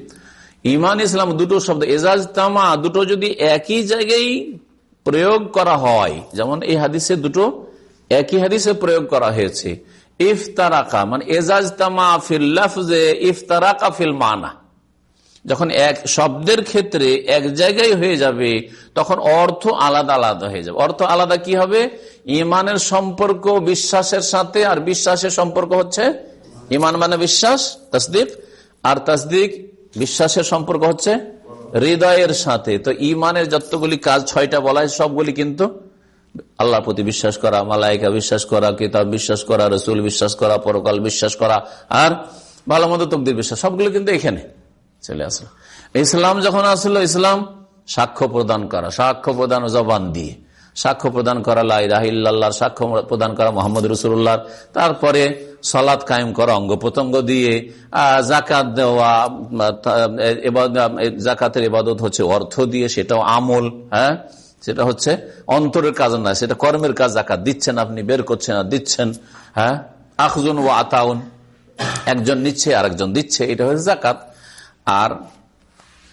ইমান ইসলাম দুটো শব্দ, এজাজ তামা দুটো যদি একই জায়গায় প্রয়োগ করা হয়, যেমন এই হাদিসে দুটো একই হাদিসে প্রয়োগ করা হয়েছে, ইফতারাকা মানে এজাজ তামা ফিল লফজে, ইফতারাকা ফিল মানা। যখন এক শব্দের ক্ষেত্রে এক জায়গায় হয়ে যাবে, তখন অর্থ আলাদা আলাদা হয়ে যাবে। অর্থ আলাদা কি হবে? ইমানের সম্পর্ক বিশ্বাসের সাথে, আর বিশ্বাসের সম্পর্ক হচ্ছে ইমান মানে বিশ্বাস, তসদিক, আর তসদিক বিশ্বাসের সম্পর্ক হচ্ছে হৃদয়ের সাথে। তো ইমানের যতগুলি কাজ ছয়টা বলা হয়, সবগুলি কিন্তু আল্লাহ প্রতি বিশ্বাস করা মালাইকা বিশ্বাস করা, কিতাব বিশ্বাস করা, রসুল বিশ্বাস করা, পরকাল বিশ্বাস করা, আর ভালো মতো তকদির বিশ্বাস, সবগুলো কিন্তু এখানে। চলে আসলো। ইসলাম যখন আসলো, ইসলাম সাক্ষ্য প্রদান করা, সাক্ষ্য প্রদান জবান দিয়ে। সাক্ষ্য প্রদান করা লাইরাহিল্লাহ সাক্ষ্য প্রদান করা মোহাম্মদ রসুল্লাহ তারপরে সলাৎ কায়েম করা, অঙ্গ প্রত্যঙ্গ দিয়ে জাকাত দেওয়া জাকাতের ইবাদত হচ্ছে অর্থ দিয়ে, সেটাও আমল হ্যাঁ? সেটা হচ্ছে অন্তরের কাজ না, সেটা কর্মের কাজ জাকাত দিচ্ছেন আপনি, বের করছেন আর দিচ্ছেন হ্যাঁ? আখজন ও আতাউন, একজন নিচ্ছে আর একজন দিচ্ছে, এটা হচ্ছে জাকাত আর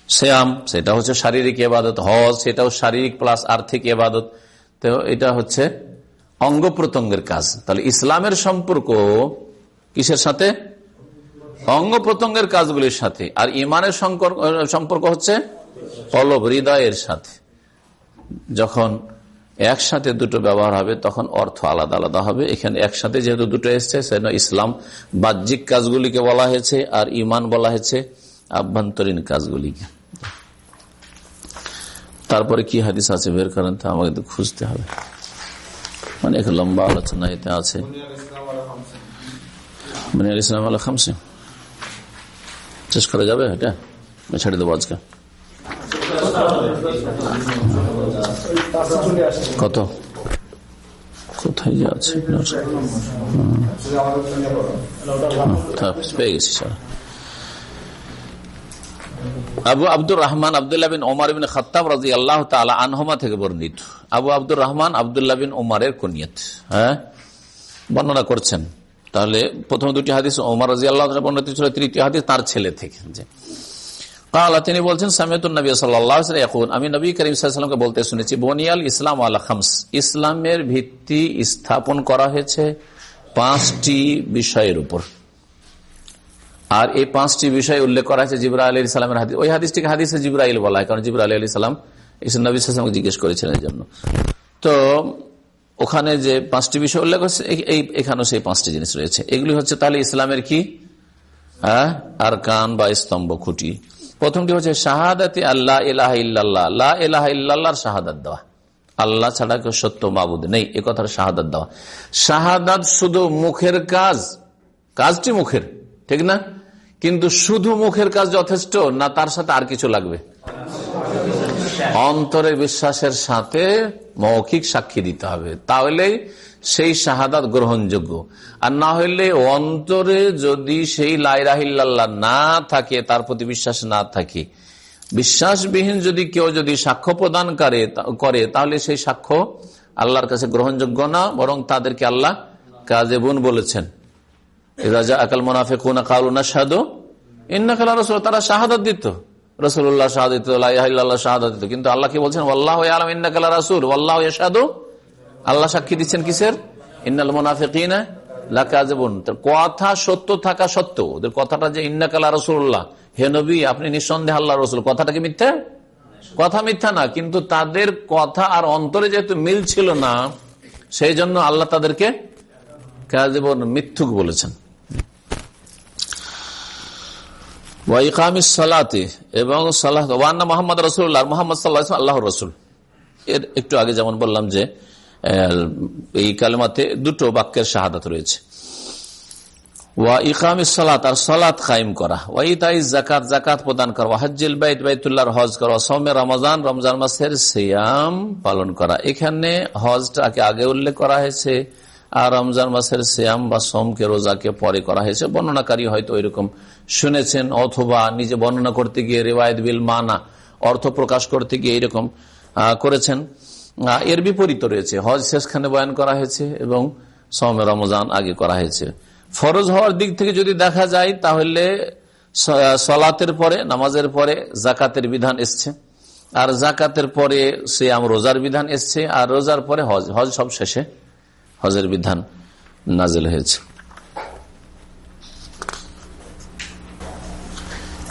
শ্যাম সেটা হচ্ছে শারীরিক এবাদত হজ, সেটাও শারীরিক প্লাস আর্থিক এবাদত তো এটা হচ্ছে অঙ্গ প্রত্যঙ্গের কাজ। তাহলে ইসলামের সম্পর্ক কিসের সাথে? অঙ্গ প্রত্যঙ্গের কাজগুলির সাথে। আর ইমানের সম্পর্ক হচ্ছে কলব, হৃদয়ের সাথে। যখন একসাথে দুটো ব্যবহার হবে, তখন অর্থ আলাদা আলাদা হবে। এখানে একসাথে যেহেতু দুটো এসছে, সেজন্য ইসলাম বাহ্যিক কাজগুলিকে বলা হয়েছে আর ইমান বলা হয়েছে। আভ্যন্তরীণ কাজগুলিকে তারপরে কি হাদিস আছে বের করেন তা আমাকে তো খুঁজতে হবে। অনেক লম্বা আলোচনা এতে আছে বুনিয়াল খামসে। শেষ করা যাবে এটা? ছেড়ে দেবো আজকে। কত? কোথায় যে আছে? পেয়ে গেছি sir Abu Abdur Rahman Abdullah bin Umar bin Khattab রাজি আল্লাহ তালা আনহমা থেকে বর্ণিত। আবু আব্দুর রহমান আবদুল্লাহ বিন ওমরের কুনিয়ত হ্যাঁ? বর্ণনা করছেন। তাহলে প্রথম দুটি হাদিস ওমর রাজি আল্লাহ বর্ণিত ছিল, তৃতীয় হাদিস তার ছেলে থেকে। যে তিনি বলছেন সামিয়তুল নবী এখন আমি নবী করিম বলতে শুনেছি, বনিয়াল ইসলাম আল খামস ইসলামের ভিত্তি স্থাপন করা হয়েছে পাঁচটি বিষয়ের উপর। আর এই পাঁচটি বিষয় উল্লেখ করা হয়েছে জিবরা আলী ইসলামের হাদিস। ওই হাদিসটিকে হাদিসে জিব্রাইল বলা হয়, কারণ জিবরা আলী আলী সালাম নবী সালামকে জিজ্ঞেস করেছিলেন এই জন্য। তো ওখানে যে পাঁচটি বিষয় উল্লেখ হচ্ছে এই এখানেও সেই পাঁচটি জিনিস রয়েছে। এগুলি হচ্ছে তাহলে ইসলামের কি? হ্যাঁ? আর কান বা স্তম্ভ খুঁটি। প্রথমটি হচ্ছে শাহাদাতি আল্লাহ এলাহ ইল্লাল্লাহ। এলাহ ইল্লাহর শাহাদাত দেওয়া। আল্লাহ ছাড়া কেউ সত্য মাবুদ নেই, এ কথার শাহাদাত দেওয়া। শাহাদাত শুধু মুখের কাজ। কাজটি মুখের, ঠিক না? কিন্তু শুধু মুখের কাজ যথেষ্ট, না তার সাথে আর কিছু লাগবে? অন্তরে বিশ্বাসের সাথে মৌখিক সাক্ষী দিতে হবে। তাহলেই সেই শাহাদাত গ্রহণযোগ্য। আর না হইলে অন্তরে যদি সেই লাইরাহিল্লাহ না থাকে, তার প্রতি বিশ্বাস না থাকে। বিশ্বাসবিহীন যদি কেউ যদি সাক্ষ্য প্রদান করে করে, তাহলে সেই সাক্ষ্য আল্লাহর কাছে গ্রহণযোগ্য না, বরং তাদেরকে আল্লাহ কাজেবুন বলেছেন। রাজা আকাল মোনাফে কুনা কালুনা সাদু ইন্নাকালা রসুল তারা শাহাদত দিত। রসুল্লাহ শাহাদিত শাহাদত দিত। কিন্তু আল্লাহ কি বলছেন? আল্লাহ আলম ইন্নাকালা রাসুল আল্লাহ সাদু আল্লাহ সাক্ষী দিচ্ছেন কিসের? ইন্নাল মোনাফিকিনা কথা সত্য থাকা সত্ত্বেও, ওদের কথাটা যে ইন্নাকালা রসুল্লাহ হে নবী, আপনি নিঃসন্দেহ আল্লাহ রসুল। কথাটা কি মিথ্যা? কথা মিথ্যা না, কিন্তু তাদের কথা আর অন্তরে যেহেতু মিল ছিল না সেই জন্য আল্লাহ তাদেরকে কাজেবন মিথ্যুক বলেছেন। এবং মোহাম্মদ রসুল্লাহ মোহাম্মদ আল্লাহ রসুল। এর একটু আগে যেমন বললাম যে এই কালেমাতে দুটো বাক্যের শাহাদাত রয়েছে। ওয়া ইকাম সালাত, আর সালাত কায়েম করা। ওয়া ইতাই জাকাত জাকাত প্রদান করা। ওয়াহাজ্জিল বাইত, বাইতুল্লাহর হজ করা। সৌমে রমজান রমজান মাসের সিয়াম পালন করা। এখানে হজটাকে আগে উল্লেখ করা হয়েছে। আর রমজান মাসের শ্যাম বা সোমকে রোজাকে পরে করা হয়েছে। বর্ণনাকারী হয়তো এরকম শুনেছেন অথবা নিজে বর্ণনা করতে গিয়ে রেওয়ায়ত বিল মানা, অর্থ প্রকাশ করতে গিয়ে এরকম করেছেন। এর বিপরীত রয়েছে। হজ শেষখানে বয়ান করা হয়েছে এবং সমে রমজান আগে করা হয়েছে। ফরজ হওয়ার দিক থেকে যদি দেখা যায়, তাহলে সলাতের পরে, নামাজের পরে জাকাতের বিধান এসছে। আর জাকাতের পরে সিয়াম রোজার বিধান এসছে। আর রোজার পরে হজ। হজ সব শেষে। হজের বিধান নাজেল হয়েছে।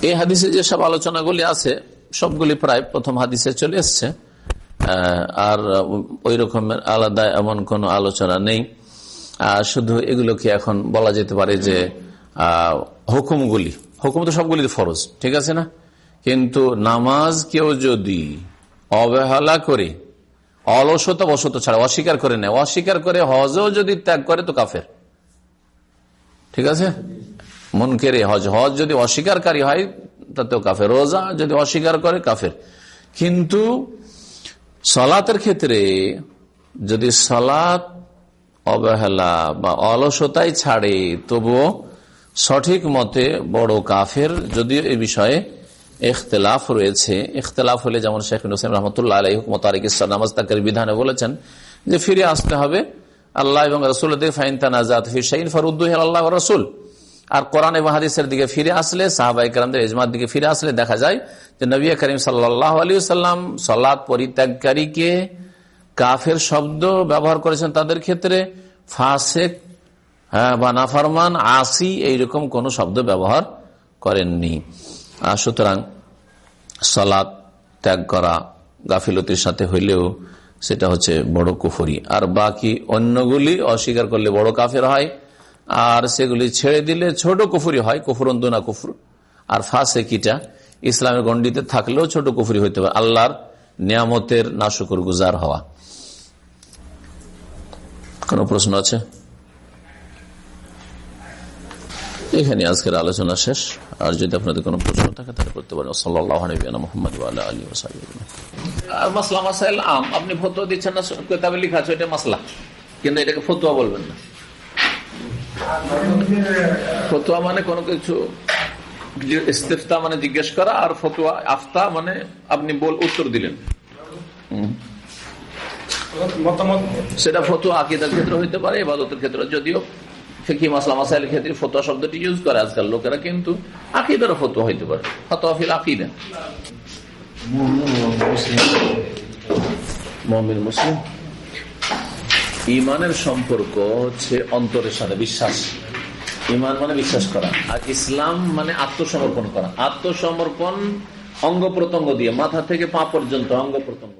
এই হাদিসে যেসব আলোচনাগুলি আছে, সবগুলি প্রায় প্রথম হাদিসে চলে এসছে। আর ওই রকমের আলাদা এমন কোন আলোচনা নেই। শুধু এগুলোকে এখন বলা যেতে পারে যে হুকুমগুলি। হুকুম তো সবগুলি ফরজ, ঠিক আছে না? কিন্তু নামাজ কেউ যদি অবহেলা করে অলসতা বসত ছাড়া, অস্বীকার করে নেয়। অস্বীকার করে হজও যদি ত্যাগ করে, তো কাফের। ঠিক আছে? মন কেড়ে হজ। হজ যদি অস্বীকারী হয়, তাতেও কাফের। রোজা যদি অস্বীকার করে, কাফের। কিন্তু সলাতের ক্ষেত্রে যদি সলাত অবহেলা বা অলসতাই ছাড়ে, তবুও সঠিক মতে বড় কাফের, যদিও এ বিষয়ে ইখতলাফ রয়েছে। ইখতলাফ হলে যেমন শেখ হুসেন রহমতুল্লাহ আলী হুকমত নামাজ তাকের বিধানে বলেছেন যে ফিরে আসতে হবে আল্লাহ এবং রসুল আল্লাহ রসুল। আর কোরআন এবং হাদিসের দিকে ফিরে আসলে সাহাবাইকরামদের এজমার দিকে ফিরে আসলে দেখা যায় যে নবী করিম সাল্লাহ আলী সাল্লাম সলাদ পরিত্যাগকারীকে কাফের শব্দ ব্যবহার করেছেন তাদের ক্ষেত্রে। ফাসেক হ্যাঁ বা নাফারমান, আসি, এইরকম কোন শব্দ ব্যবহার করেননি। সুতরাং সলাদ ত্যাগ করা গাফিলতির সাথে হইলেও সেটা হচ্ছে বড় কুফরি। আর বাকি অন্যগুলি অস্বীকার করলে বড় কাফের হয়, আর সেগুলি ছেড়ে দিলে ছোট কুফুরি হয় কুফুরন্দুনা কুফুর। আর ফাঁসে কিটা ইসলামের গণ্ডিতে থাকলেও ছোট কুফুরি হইতে পারে আল্লাহর নিয়ামতের নাশুকুর গুজার হওয়া। কোন প্রশ্ন আছে? এখানে আজকের আলোচনা শেষ। আর যদি আপনাদের কোনো প্রশ্ন থাকে তাহলে করতে পারেন। মোহাম্মদ আলী মাসলা মাসাইল আম। আপনি ফতুয়া দিচ্ছেন না কেতাবে লিখা আছে এটা মাসলা। কিন্তু এটাকে ফতুয়া বলবেন না। ফতুয়া মানে কোনো কিছু ইস্তেফতা মানে জিজ্ঞেস করা আর ফতুয়া আফতা মানে আপনি বল উত্তর দিলেন। সেটা ফতুয়া আকিদার ক্ষেত্রে হইতে পারে এবাদতের ক্ষেত্রে। যদিও ফিকি মাসলা মাসাইল ক্ষেত্রে শব্দটি ইউজ করে। আজকাল লোকেরা কিন্তু আকিদারও হইতে পারে। ফিল মুসলিম। ইমানের সম্পর্ক হচ্ছে অন্তরের সাথে বিশ্বাস। ইমান মানে বিশ্বাস করা। আর ইসলাম মানে আত্মসমর্পণ করা। আত্মসমর্পণ অঙ্গ প্রত্যঙ্গ দিয়ে। মাথা থেকে পা পর্যন্ত অঙ্গ প্রত্যঙ্গ